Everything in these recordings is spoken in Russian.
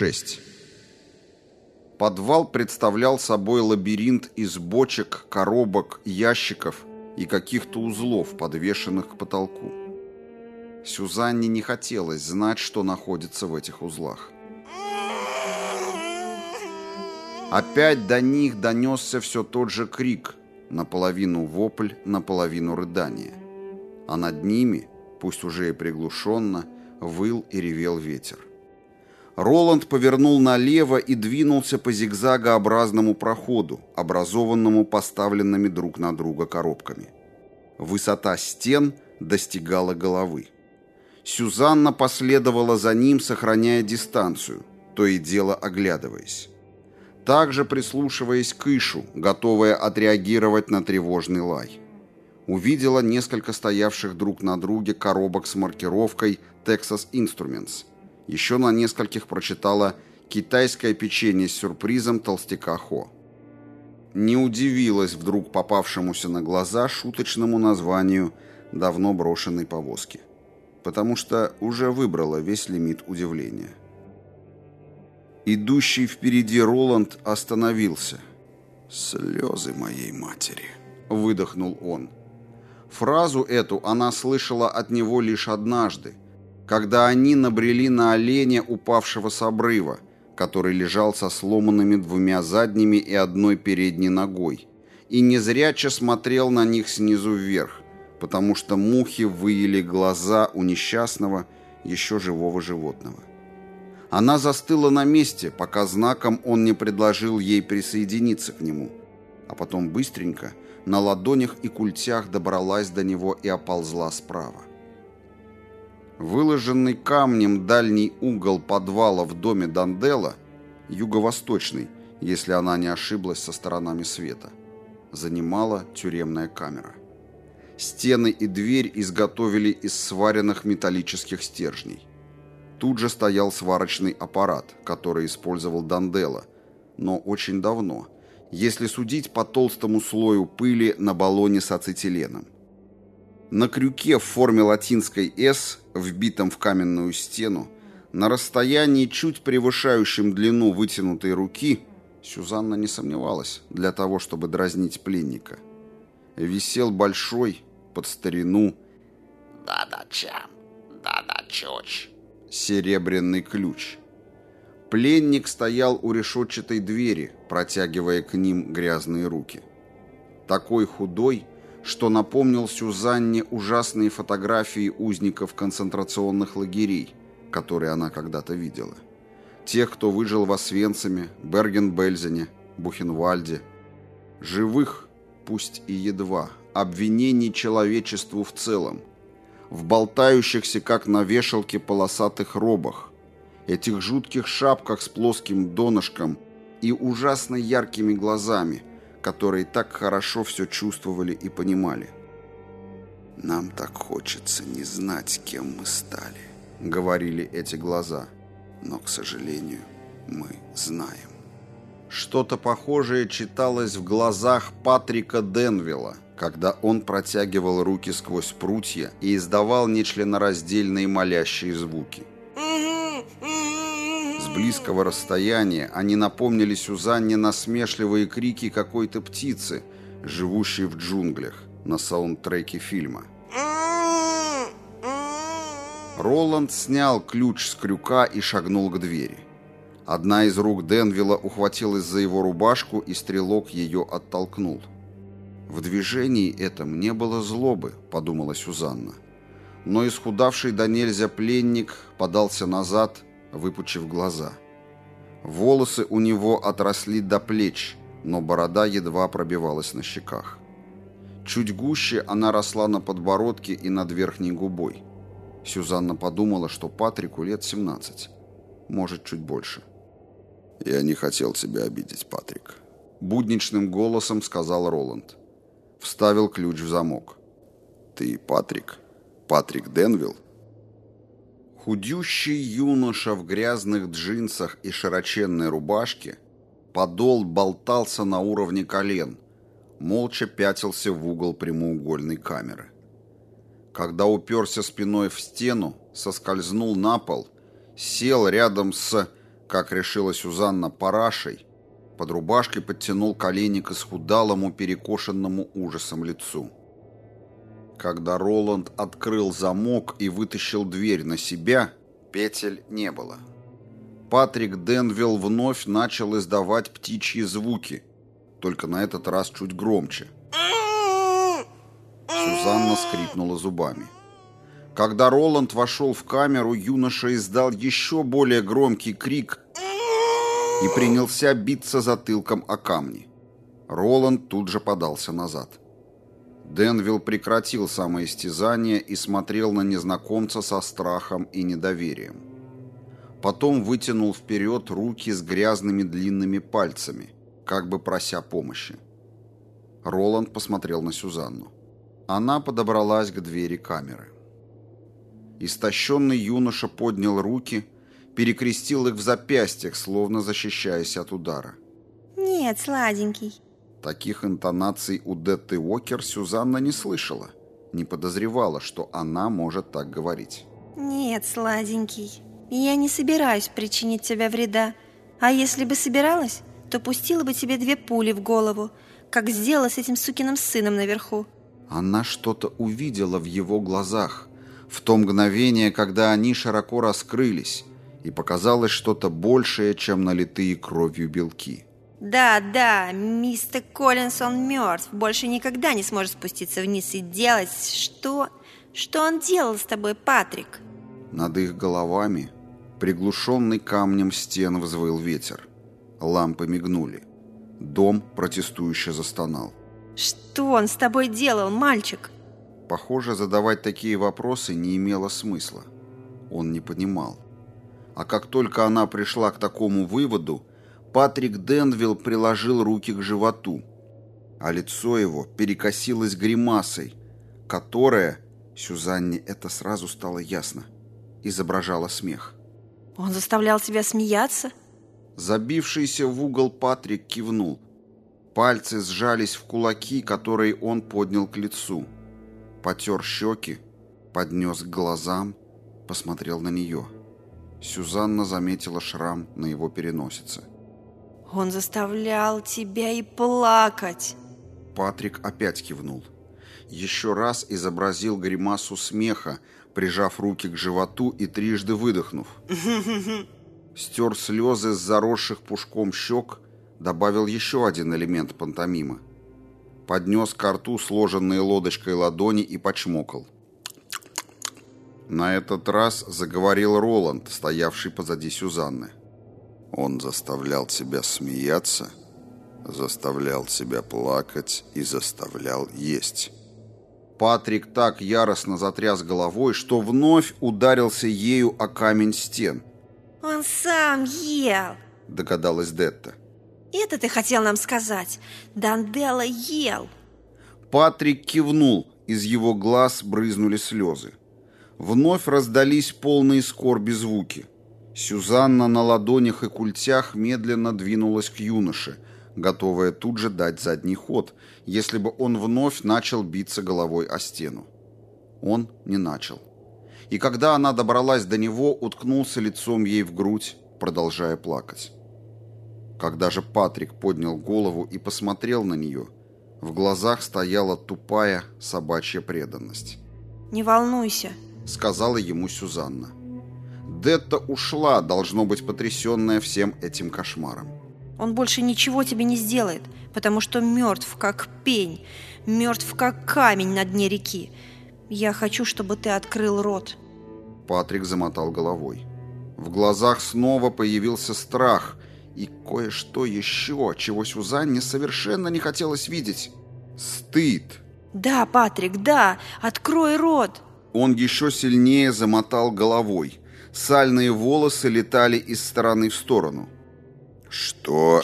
6. Подвал представлял собой лабиринт из бочек, коробок, ящиков и каких-то узлов, подвешенных к потолку. Сюзанне не хотелось знать, что находится в этих узлах. Опять до них донесся все тот же крик, наполовину вопль, наполовину рыдание. А над ними, пусть уже и приглушенно, выл и ревел ветер. Роланд повернул налево и двинулся по зигзагообразному проходу, образованному поставленными друг на друга коробками. Высота стен достигала головы. Сюзанна последовала за ним, сохраняя дистанцию, то и дело оглядываясь. Также прислушиваясь к Ишу, готовая отреагировать на тревожный лай. Увидела несколько стоявших друг на друге коробок с маркировкой Texas Instruments – еще на нескольких прочитала «Китайское печенье с сюрпризом толстяка Хо». Не удивилась вдруг попавшемуся на глаза шуточному названию давно брошенной повозки, потому что уже выбрала весь лимит удивления. Идущий впереди Роланд остановился. «Слезы моей матери», — выдохнул он. Фразу эту она слышала от него лишь однажды, когда они набрели на оленя, упавшего с обрыва, который лежал со сломанными двумя задними и одной передней ногой, и незряче смотрел на них снизу вверх, потому что мухи выели глаза у несчастного, еще живого животного. Она застыла на месте, пока знаком он не предложил ей присоединиться к нему, а потом быстренько на ладонях и культях добралась до него и оползла справа. Выложенный камнем дальний угол подвала в доме Дандела, юго-восточный, если она не ошиблась со сторонами света, занимала тюремная камера. Стены и дверь изготовили из сваренных металлических стержней. Тут же стоял сварочный аппарат, который использовал Дандела, но очень давно, если судить по толстому слою пыли на баллоне с ацетиленом. На крюке в форме латинской «С», вбитом в каменную стену, на расстоянии, чуть превышающем длину вытянутой руки, Сюзанна не сомневалась, для того, чтобы дразнить пленника. Висел большой, под старину, «Да-да, чем? Да-да, чуч!» серебряный ключ. Пленник стоял у решетчатой двери, протягивая к ним грязные руки. Такой худой, что напомнил Сюзанне ужасные фотографии узников концентрационных лагерей, которые она когда-то видела. Тех, кто выжил в Освенциме, Берген-Бельзене, Бухенвальде. Живых, пусть и едва, обвинений человечеству в целом, в болтающихся, как на вешалке, полосатых робах, этих жутких шапках с плоским донышком и ужасно яркими глазами – которые так хорошо все чувствовали и понимали. «Нам так хочется не знать, кем мы стали», — говорили эти глаза. «Но, к сожалению, мы знаем». Что-то похожее читалось в глазах Патрика Денвилла, когда он протягивал руки сквозь прутья и издавал нечленораздельные молящие звуки близкого расстояния они напомнили Сюзанне насмешливые крики какой-то птицы, живущей в джунглях, на саундтреке фильма. Роланд снял ключ с крюка и шагнул к двери. Одна из рук Денвилла ухватилась за его рубашку, и стрелок ее оттолкнул. В движении этом не было злобы, подумала Сюзанна. Но исхудавший до нельзя пленник подался назад выпучив глаза. Волосы у него отросли до плеч, но борода едва пробивалась на щеках. Чуть гуще она росла на подбородке и над верхней губой. Сюзанна подумала, что Патрику лет 17, может, чуть больше. «Я не хотел тебя обидеть, Патрик», — будничным голосом сказал Роланд. Вставил ключ в замок. «Ты Патрик? Патрик Денвилл?» Худющий юноша в грязных джинсах и широченной рубашке, подол болтался на уровне колен, молча пятился в угол прямоугольной камеры. Когда уперся спиной в стену, соскользнул на пол, сел рядом с Как решила Сюзанна парашей, под рубашкой подтянул колени к исхудалому, перекошенному ужасом лицу. Когда Роланд открыл замок и вытащил дверь на себя, петель не было. Патрик Денвилл вновь начал издавать птичьи звуки, только на этот раз чуть громче. Сюзанна скрипнула зубами. Когда Роланд вошел в камеру, юноша издал еще более громкий крик и принялся биться затылком о камни. Роланд тут же подался назад. Денвилл прекратил самоистязание и смотрел на незнакомца со страхом и недоверием. Потом вытянул вперед руки с грязными длинными пальцами, как бы прося помощи. Роланд посмотрел на Сюзанну. Она подобралась к двери камеры. Истощенный юноша поднял руки, перекрестил их в запястьях, словно защищаясь от удара. «Нет, сладенький». Таких интонаций у Детты Уокер Сюзанна не слышала, не подозревала, что она может так говорить. «Нет, сладенький, я не собираюсь причинить тебе вреда. А если бы собиралась, то пустила бы тебе две пули в голову, как сделала с этим сукиным сыном наверху». Она что-то увидела в его глазах, в то мгновение, когда они широко раскрылись, и показалось что-то большее, чем налитые кровью белки. Да, да, мистер Коллинс, он мертв, больше никогда не сможет спуститься вниз и делать что... Что он делал с тобой, Патрик? Над их головами, приглушенный камнем стен, взвыл ветер. Лампы мигнули. Дом протестующе застонал. Что он с тобой делал, мальчик? Похоже, задавать такие вопросы не имело смысла. Он не понимал. А как только она пришла к такому выводу, Патрик Денвилл приложил руки к животу, а лицо его перекосилось гримасой, которая, Сюзанне это сразу стало ясно, изображала смех. Он заставлял тебя смеяться? Забившийся в угол Патрик кивнул. Пальцы сжались в кулаки, которые он поднял к лицу – потер щеки, поднес к глазам, посмотрел на нее. Сюзанна заметила шрам на его переносице. «Он заставлял тебя и плакать!» Патрик опять кивнул. Еще раз изобразил гримасу смеха, прижав руки к животу и трижды выдохнув. Стер слезы с заросших пушком щек, добавил еще один элемент пантомимы – поднес к рту сложенные лодочкой ладони и почмокал. На этот раз заговорил Роланд, стоявший позади Сюзанны. Он заставлял тебя смеяться, заставлял тебя плакать и заставлял есть. Патрик так яростно затряс головой, что вновь ударился ею о камень стен. «Он сам ел!» – догадалась Детта. Это ты хотел нам сказать? Данделла ел. Патрик кивнул, из его глаз брызнули слезы. Вновь раздались полные скорби звуки. Сюзанна на ладонях и культях медленно двинулась к юноше, готовая тут же дать задний ход, если бы он вновь начал биться головой о стену. Он не начал. И когда она добралась до него, уткнулся лицом ей в грудь, продолжая плакать. Когда же Патрик поднял голову и посмотрел на нее, в глазах стояла тупая собачья преданность. «Не волнуйся», — сказала ему Сюзанна. Детта ушла, должно быть потрясенная всем этим кошмаром. «Он больше ничего тебе не сделает, потому что мертв, как пень, мертв, как камень на дне реки. Я хочу, чтобы ты открыл рот». Патрик замотал головой. В глазах снова появился страх — и кое-что еще, чего Сюзанне совершенно не хотелось видеть. Стыд. «Да, Патрик, да! Открой рот!» Он еще сильнее замотал головой. Сальные волосы летали из стороны в сторону. «Что?»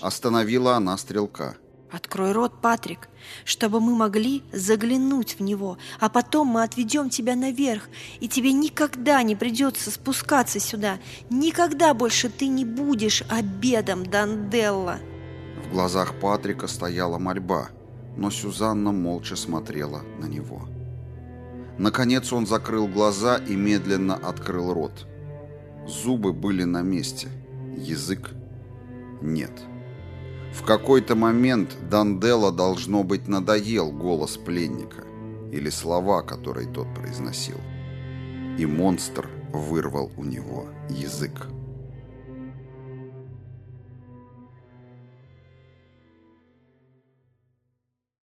Остановила она стрелка. Открой рот, Патрик, чтобы мы могли заглянуть в него, а потом мы отведем тебя наверх, и тебе никогда не придется спускаться сюда. Никогда больше ты не будешь обедом Данделла. В глазах Патрика стояла мольба, но Сюзанна молча смотрела на него. Наконец он закрыл глаза и медленно открыл рот. Зубы были на месте. язык? Нет. В какой-то момент Данделла, должно быть, надоел голос пленника или слова, которые тот произносил. И монстр вырвал у него язык.